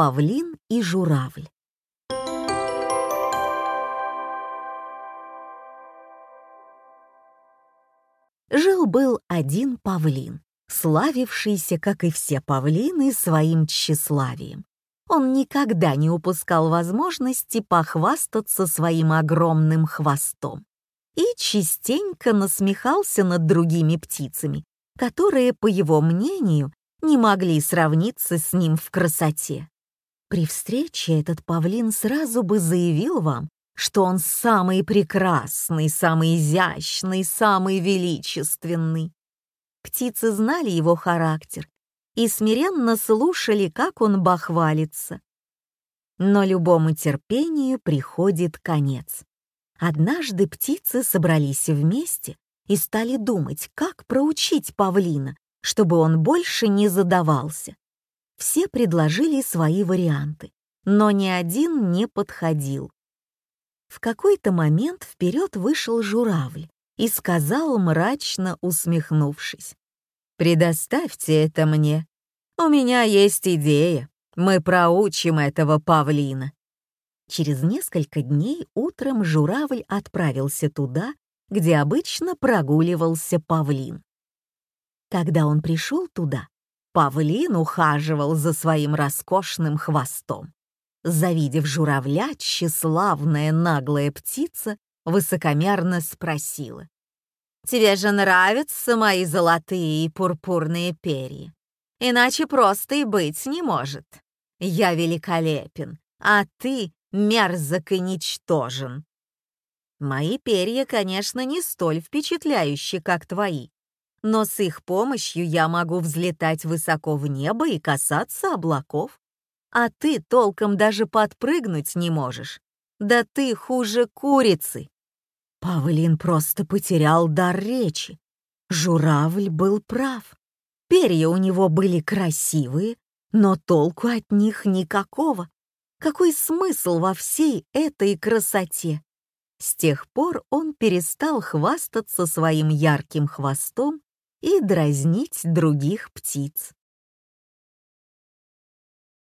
Павлин и журавль. Жил-был один павлин, славившийся, как и все павлины, своим тщеславием. Он никогда не упускал возможности похвастаться своим огромным хвостом и частенько насмехался над другими птицами, которые, по его мнению, не могли сравниться с ним в красоте. При встрече этот павлин сразу бы заявил вам, что он самый прекрасный, самый изящный, самый величественный. Птицы знали его характер и смиренно слушали, как он бахвалится. Но любому терпению приходит конец. Однажды птицы собрались вместе и стали думать, как проучить павлина, чтобы он больше не задавался. Все предложили свои варианты, но ни один не подходил. В какой-то момент вперед вышел журавль и сказал, мрачно усмехнувшись, «Предоставьте это мне. У меня есть идея. Мы проучим этого павлина». Через несколько дней утром журавль отправился туда, где обычно прогуливался павлин. Когда он пришел туда, павлин ухаживал за своим роскошным хвостом. Завидев журавля, тщеславная наглая птица высокомерно спросила. «Тебе же нравятся мои золотые и пурпурные перья? Иначе просто и быть не может. Я великолепен, а ты мерзок и ничтожен. Мои перья, конечно, не столь впечатляющие, как твои, но с их помощью я могу взлетать высоко в небо и касаться облаков. А ты толком даже подпрыгнуть не можешь. Да ты хуже курицы. Павлин просто потерял дар речи. Журавль был прав. Перья у него были красивые, но толку от них никакого. Какой смысл во всей этой красоте? С тех пор он перестал хвастаться своим ярким хвостом и дразнить других птиц.